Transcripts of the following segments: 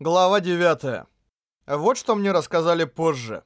Глава 9. Вот что мне рассказали позже.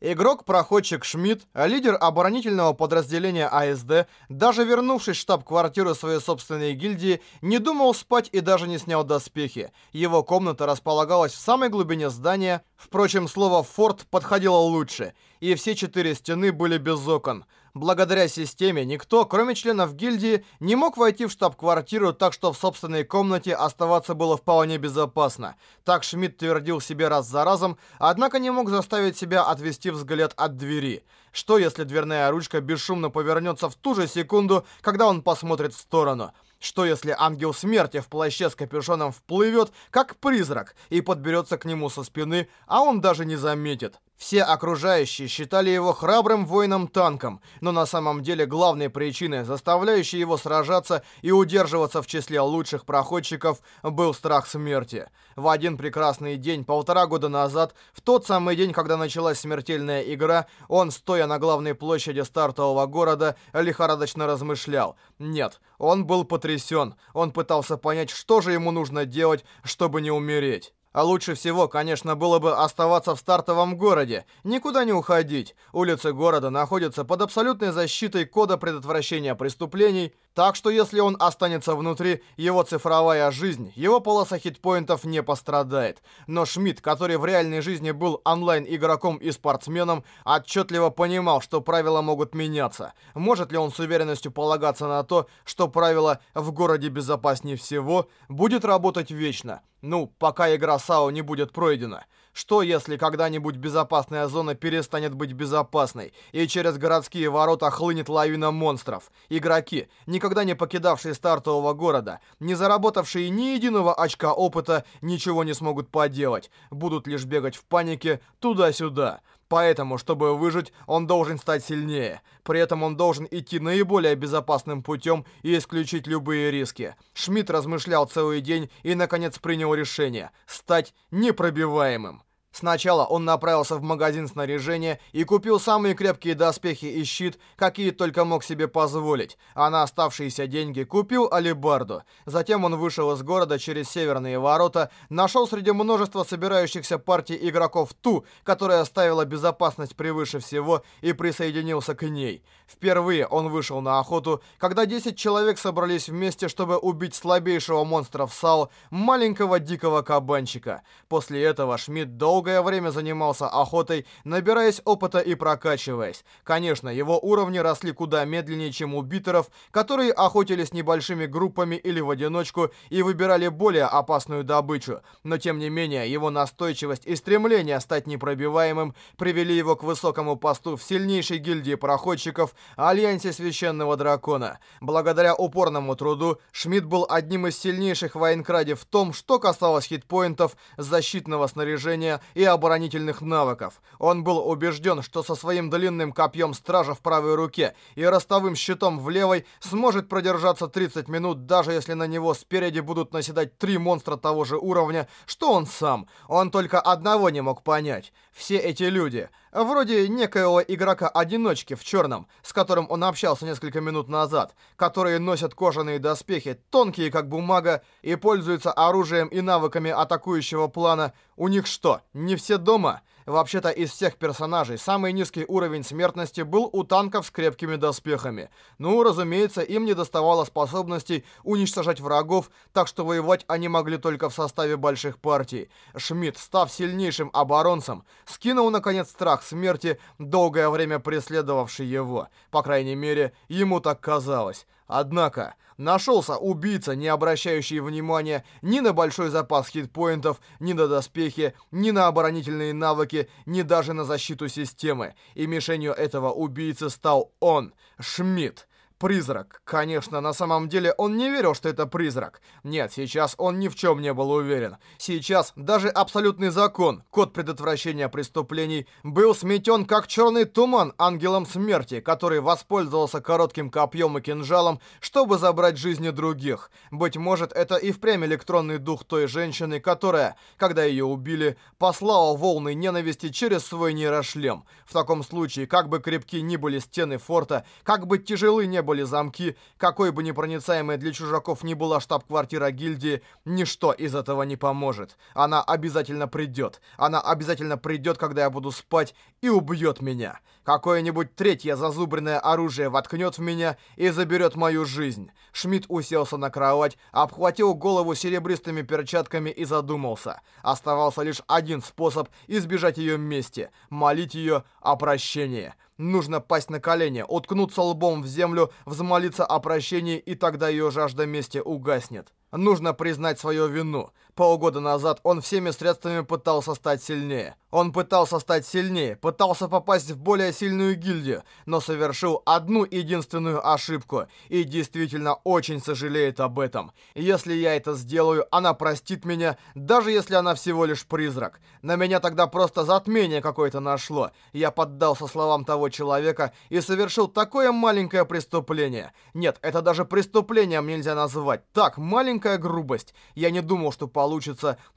Игрок-проходчик Шмидт, лидер оборонительного подразделения АСД, даже вернувшись в штаб-квартиру своей собственной гильдии, не думал спать и даже не снял доспехи. Его комната располагалась в самой глубине здания, впрочем, слово «форт» подходило лучше, и все четыре стены были без окон. Благодаря системе никто, кроме членов гильдии, не мог войти в штаб-квартиру, так что в собственной комнате оставаться было вполне безопасно. Так Шмидт твердил себе раз за разом, однако не мог заставить себя отвести взгляд от двери. Что если дверная ручка бесшумно повернется в ту же секунду, когда он посмотрит в сторону? Что если ангел смерти в плаще с капюшоном вплывет, как призрак, и подберется к нему со спины, а он даже не заметит? Все окружающие считали его храбрым воином-танком, но на самом деле главной причиной, заставляющей его сражаться и удерживаться в числе лучших проходчиков, был страх смерти. В один прекрасный день, полтора года назад, в тот самый день, когда началась смертельная игра, он, стоя на главной площади стартового города, лихорадочно размышлял. Нет, он был потрясен. Он пытался понять, что же ему нужно делать, чтобы не умереть. А лучше всего, конечно, было бы оставаться в стартовом городе, никуда не уходить. Улицы города находятся под абсолютной защитой кода предотвращения преступлений, так что если он останется внутри, его цифровая жизнь, его полоса хитпоинтов не пострадает. Но Шмидт, который в реальной жизни был онлайн-игроком и спортсменом, отчетливо понимал, что правила могут меняться. Может ли он с уверенностью полагаться на то, что правило «в городе безопаснее всего» будет работать вечно? Ну, пока игра САО не будет пройдена. Что если когда-нибудь безопасная зона перестанет быть безопасной, и через городские ворота хлынет лавина монстров? Игроки, никогда не покидавшие стартового города, не заработавшие ни единого очка опыта, ничего не смогут поделать. Будут лишь бегать в панике туда-сюда. Поэтому, чтобы выжить, он должен стать сильнее. При этом он должен идти наиболее безопасным путем и исключить любые риски. Шмидт размышлял целый день и, наконец, принял решение – стать непробиваемым. Сначала он направился в магазин снаряжения и купил самые крепкие доспехи и щит, какие только мог себе позволить, а на оставшиеся деньги купил алебарду. Затем он вышел из города через северные ворота, нашел среди множества собирающихся партий игроков ту, которая ставила безопасность превыше всего, и присоединился к ней. Впервые он вышел на охоту, когда 10 человек собрались вместе, чтобы убить слабейшего монстра в САУ, маленького дикого кабанчика. После этого Шмидт долго долгое время занимался охотой, набираясь опыта и прокачиваясь. Конечно, его уровни росли куда медленнее, чем у битеров, которые охотились небольшими группами или в одиночку и выбирали более опасную добычу. Но тем не менее, его настойчивость и стремление стать непробиваемым привели его к высокому посту в сильнейшей гильдии проходчиков Альянсе Священного Дракона. Благодаря упорному труду, Шмидт был одним из сильнейших в Айнкраде в том, что касалось хитпоинтов, защитного снаряжения и оборонительных навыков. Он был убежден, что со своим длинным копьем стража в правой руке и ростовым щитом в левой сможет продержаться 30 минут, даже если на него спереди будут наседать три монстра того же уровня, что он сам. Он только одного не мог понять. Все эти люди, вроде некоего игрока-одиночки в черном, с которым он общался несколько минут назад, которые носят кожаные доспехи, тонкие как бумага, и пользуются оружием и навыками атакующего плана, у них что, не все дома? Вообще-то из всех персонажей самый низкий уровень смертности был у танков с крепкими доспехами. Ну, разумеется, им не доставало способностей уничтожать врагов, так что воевать они могли только в составе больших партий. Шмидт, став сильнейшим оборонцем, скинул наконец страх смерти, долгое время преследовавший его. По крайней мере, ему так казалось. Однако, нашелся убийца, не обращающий внимания ни на большой запас хитпоинтов, ни на доспехи, ни на оборонительные навыки, ни даже на защиту системы. И мишенью этого убийцы стал он, Шмидт. Призрак. Конечно, на самом деле он не верил, что это призрак. Нет, сейчас он ни в чем не был уверен. Сейчас даже абсолютный закон, код предотвращения преступлений, был сметен как черный туман ангелом смерти, который воспользовался коротким копьем и кинжалом, чтобы забрать жизни других. Быть может, это и впрямь электронный дух той женщины, которая, когда ее убили, послала волны ненависти через свой нейрошлем. В таком случае, как бы крепки ни были стены форта, как бы тяжелы не были были замки, какой бы непроницаемой для чужаков ни была штаб-квартира гильдии, ничто из этого не поможет. Она обязательно придет. Она обязательно придет, когда я буду спать, и убьет меня. Какое-нибудь третье зазубренное оружие воткнет в меня и заберет мою жизнь. Шмидт уселся на кровать, обхватил голову серебристыми перчатками и задумался. Оставался лишь один способ избежать ее мести — молить ее о прощении. Нужно пасть на колени, уткнуться лбом в землю, взмолиться о прощении, и тогда ее жажда мести угаснет. Нужно признать свою вину. Полгода назад он всеми средствами пытался стать сильнее. Он пытался стать сильнее, пытался попасть в более сильную гильдию, но совершил одну единственную ошибку и действительно очень сожалеет об этом. Если я это сделаю, она простит меня, даже если она всего лишь призрак. На меня тогда просто затмение какое-то нашло. Я поддался словам того человека и совершил такое маленькое преступление. Нет, это даже преступлением нельзя назвать. Так, маленькая грубость. Я не думал, что получится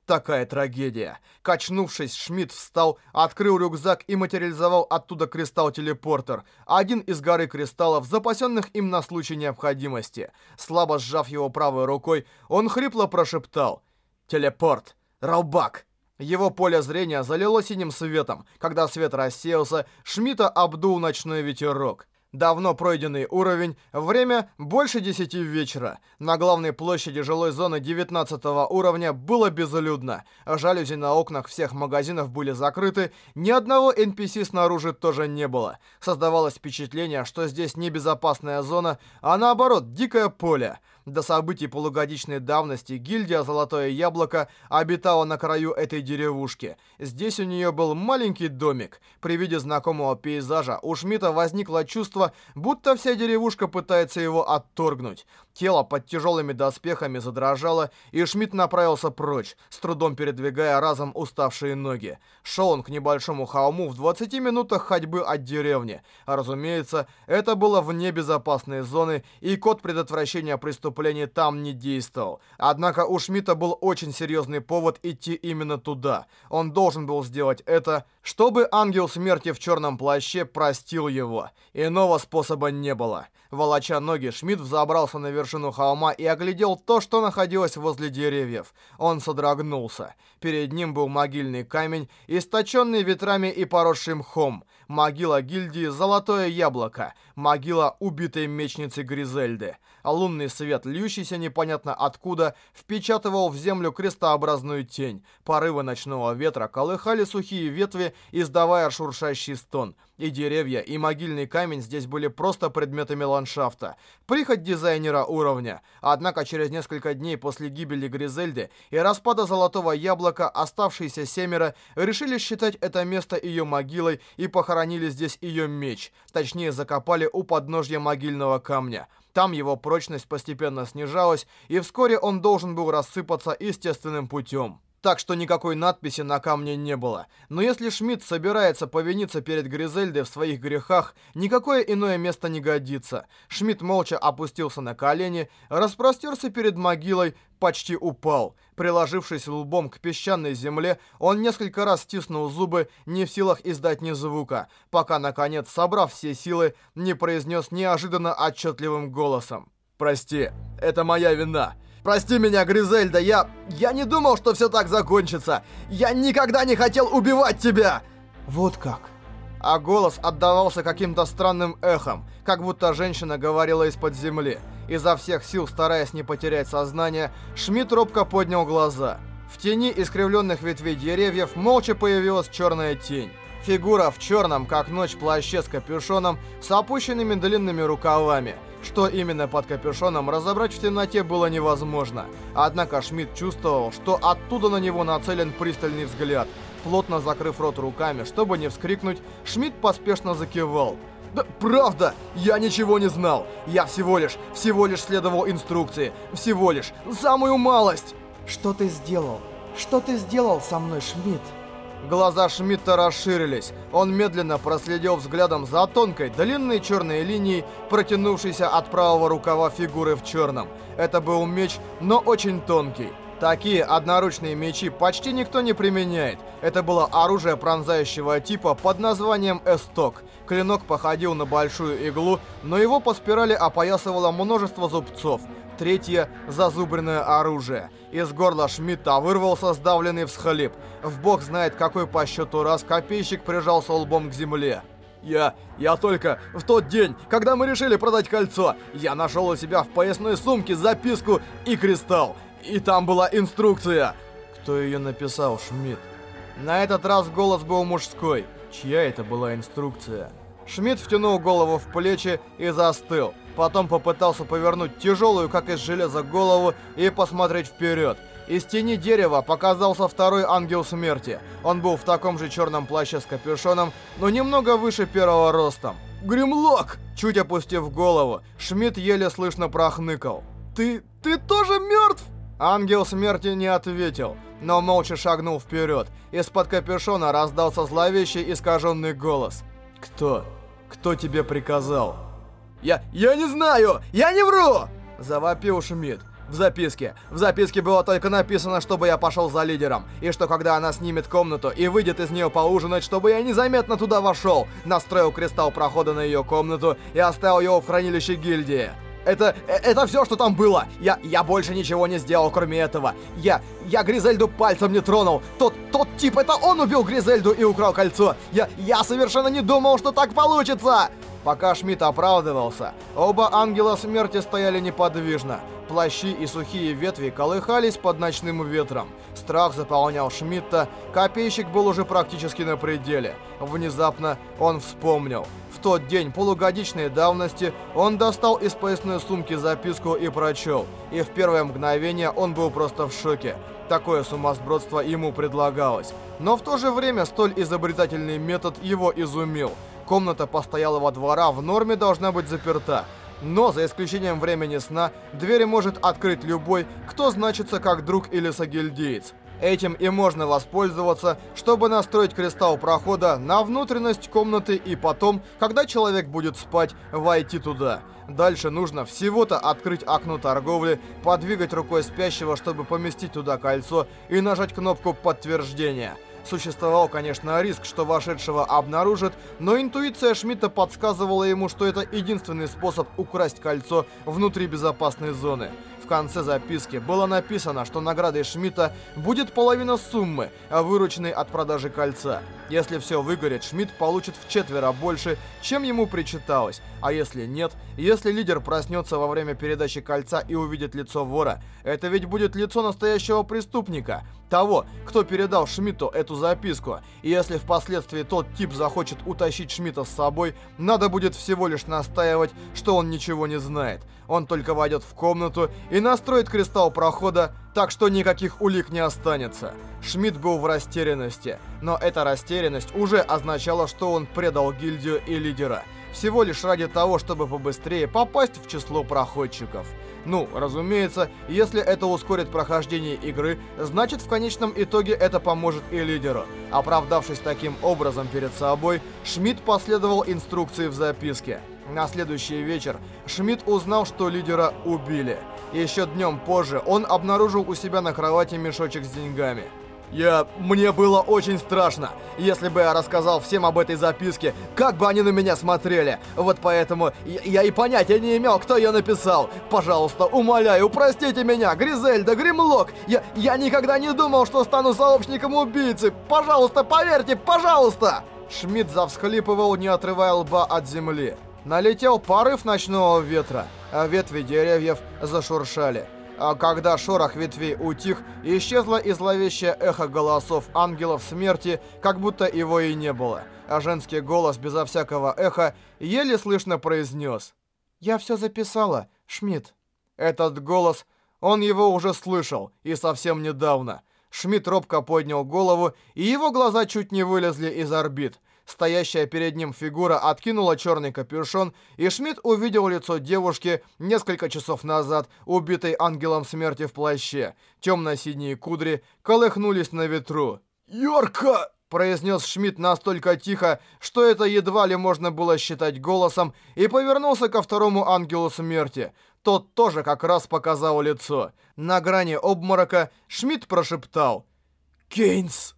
такая трагедия. Качнувшись, Шмидт встал, открыл рюкзак и материализовал оттуда кристалл-телепортер. Один из горы кристаллов, запасенных им на случай необходимости. Слабо сжав его правой рукой, он хрипло прошептал «Телепорт! Раубак!» Его поле зрения залило синим светом. Когда свет рассеялся, Шмидта обдул ночной ветерок. Давно пройденный уровень, время больше 10 вечера. На главной площади жилой зоны 19 уровня было безлюдно. Жалюзи на окнах всех магазинов были закрыты, ни одного NPC снаружи тоже не было. Создавалось впечатление, что здесь не безопасная зона, а наоборот, дикое поле. До событий полугодичной давности гильдия «Золотое яблоко» обитала на краю этой деревушки. Здесь у нее был маленький домик. При виде знакомого пейзажа у Шмидта возникло чувство, будто вся деревушка пытается его отторгнуть. Тело под тяжелыми доспехами задрожало, и Шмидт направился прочь, с трудом передвигая разом уставшие ноги. Шел он к небольшому холму в 20 минутах ходьбы от деревни. Разумеется, это было вне безопасной зоны, и код предотвращения преступлений там не действовал. Однако у Шмидта был очень серьезный повод идти именно туда. Он должен был сделать это, чтобы ангел смерти в черном плаще простил его. Иного способа не было. Волоча ноги, Шмидт взобрался на вершину холма и оглядел то, что находилось возле деревьев. Он содрогнулся. Перед ним был могильный камень, источенный ветрами и поросший мхом. Могила гильдии «Золотое яблоко». Могила убитой мечницы Гризельды. Лунный свет, льющийся непонятно откуда, впечатывал в землю крестообразную тень. Порывы ночного ветра колыхали сухие ветви, издавая шуршащий стон. И деревья, и могильный камень здесь были просто предметами ландшафта. Прихоть дизайнера уровня. Однако через несколько дней после гибели Гризельды и распада Золотого Яблока оставшиеся семеро решили считать это место ее могилой и похоронили здесь ее меч. Точнее, закопали у подножья могильного камня. Там его прочность постепенно снижалась, и вскоре он должен был рассыпаться естественным путем. Так что никакой надписи на камне не было. Но если Шмидт собирается повиниться перед Гризельдой в своих грехах, никакое иное место не годится. Шмидт молча опустился на колени, распростерся перед могилой, почти упал. Приложившись лбом к песчаной земле, он несколько раз стиснул зубы, не в силах издать ни звука, пока, наконец, собрав все силы, не произнес неожиданно отчетливым голосом. «Прости, это моя вина. Прости меня, Гризельда, я... Я не думал, что все так закончится. Я никогда не хотел убивать тебя!» «Вот как?» А голос отдавался каким-то странным эхом, как будто женщина говорила из-под земли. Изо всех сил, стараясь не потерять сознание, Шмидт робко поднял глаза. В тени искривленных ветвей деревьев молча появилась черная тень. Фигура в черном, как ночь, плаще с капюшоном, с опущенными длинными рукавами. Что именно под капюшоном, разобрать в темноте было невозможно. Однако Шмидт чувствовал, что оттуда на него нацелен пристальный взгляд. Плотно закрыв рот руками, чтобы не вскрикнуть, Шмидт поспешно закивал. Да, правда, я ничего не знал. Я всего лишь, всего лишь следовал инструкции. Всего лишь, самую малость. Что ты сделал? Что ты сделал со мной, Шмидт? Глаза Шмидта расширились. Он медленно проследил взглядом за тонкой, длинной черной линией, протянувшейся от правого рукава фигуры в черном. Это был меч, но очень тонкий. Такие одноручные мечи почти никто не применяет. Это было оружие пронзающего типа под названием «Эсток». Клинок походил на большую иглу, но его по спирали опоясывало множество зубцов. Третье — зазубренное оружие. Из горла Шмидта вырвался сдавленный всхлип. В бог знает какой по счету раз копейщик прижался лбом к земле. Я... я только в тот день, когда мы решили продать кольцо, я нашел у себя в поясной сумке записку и кристалл. И там была инструкция. Кто ее написал, Шмидт? На этот раз голос был мужской. Чья это была инструкция? Шмидт втянул голову в плечи и застыл. Потом попытался повернуть тяжелую, как из железа, голову и посмотреть вперед. Из тени дерева показался второй ангел смерти. Он был в таком же черном плаще с капюшоном, но немного выше первого ростом. «Гримлок!» Чуть опустив голову, Шмидт еле слышно прохныкал. «Ты... ты тоже мертв?» Ангел смерти не ответил, но молча шагнул вперед. Из-под капюшона раздался зловещий искаженный голос. «Кто? Кто тебе приказал?» «Я... я не знаю! Я не вру!» Завопил Шмидт. В записке. В записке было только написано, чтобы я пошел за лидером. И что когда она снимет комнату и выйдет из нее поужинать, чтобы я незаметно туда вошел. Настроил кристалл прохода на ее комнату и оставил его в хранилище гильдии. Это, э, это все, что там было. Я, я больше ничего не сделал, кроме этого. Я, я Гризельду пальцем не тронул. Тот, тот тип, это он убил Гризельду и украл кольцо. Я, я совершенно не думал, что так получится. Пока Шмидт оправдывался, оба ангела смерти стояли неподвижно. Плащи и сухие ветви колыхались под ночным ветром. Страх заполнял Шмидта, копейщик был уже практически на пределе. Внезапно он вспомнил. Тот день полугодичной давности он достал из поясной сумки записку и прочел. И в первое мгновение он был просто в шоке. Такое сумасбродство ему предлагалось. Но в то же время столь изобретательный метод его изумил. Комната постоялого двора в норме должна быть заперта. Но, за исключением времени сна, двери может открыть любой, кто значится как друг или сагильдеец. Этим и можно воспользоваться, чтобы настроить кристалл прохода на внутренность комнаты и потом, когда человек будет спать, войти туда. Дальше нужно всего-то открыть окно торговли, подвигать рукой спящего, чтобы поместить туда кольцо и нажать кнопку подтверждения. Существовал, конечно, риск, что вошедшего обнаружат, но интуиция Шмидта подсказывала ему, что это единственный способ украсть кольцо внутри безопасной зоны. В конце записки было написано, что наградой Шмидта будет половина суммы, вырученной от продажи кольца. Если все выгорит, Шмидт получит в четверо больше, чем ему причиталось. А если нет, если лидер проснется во время передачи кольца и увидит лицо вора, это ведь будет лицо настоящего преступника, того, кто передал Шмидту эту записку. И если впоследствии тот тип захочет утащить Шмидта с собой, надо будет всего лишь настаивать, что он ничего не знает. Он только войдет в комнату и настроит кристалл прохода, так что никаких улик не останется. Шмидт был в растерянности, но эта растерянность уже означала, что он предал гильдию и лидера. Всего лишь ради того, чтобы побыстрее попасть в число проходчиков. Ну, разумеется, если это ускорит прохождение игры, значит в конечном итоге это поможет и лидеру. Оправдавшись таким образом перед собой, Шмидт последовал инструкции в записке. На следующий вечер Шмидт узнал, что лидера убили. Еще днем позже он обнаружил у себя на кровати мешочек с деньгами. Я... мне было очень страшно. Если бы я рассказал всем об этой записке, как бы они на меня смотрели. Вот поэтому я, я и понятия не имел, кто ее написал. Пожалуйста, умоляю, простите меня, Гризельда, Гримлок. Я, я никогда не думал, что стану сообщником убийцы. Пожалуйста, поверьте, пожалуйста. Шмидт завсхлипывал, не отрывая лба от земли. Налетел порыв ночного ветра, а ветви деревьев зашуршали. А когда шорох ветвей утих, исчезло и зловещее эхо голосов ангелов смерти, как будто его и не было. А женский голос безо всякого эха еле слышно произнес. «Я все записала, Шмидт». Этот голос, он его уже слышал, и совсем недавно. Шмидт робко поднял голову, и его глаза чуть не вылезли из орбит. Стоящая перед ним фигура откинула черный капюшон, и Шмидт увидел лицо девушки несколько часов назад, убитой ангелом смерти в плаще. Темно-синие кудри колыхнулись на ветру. «Йорка!» произнес Шмидт настолько тихо, что это едва ли можно было считать голосом, и повернулся ко второму ангелу смерти. Тот тоже как раз показал лицо. На грани обморока Шмидт прошептал «Кейнс!»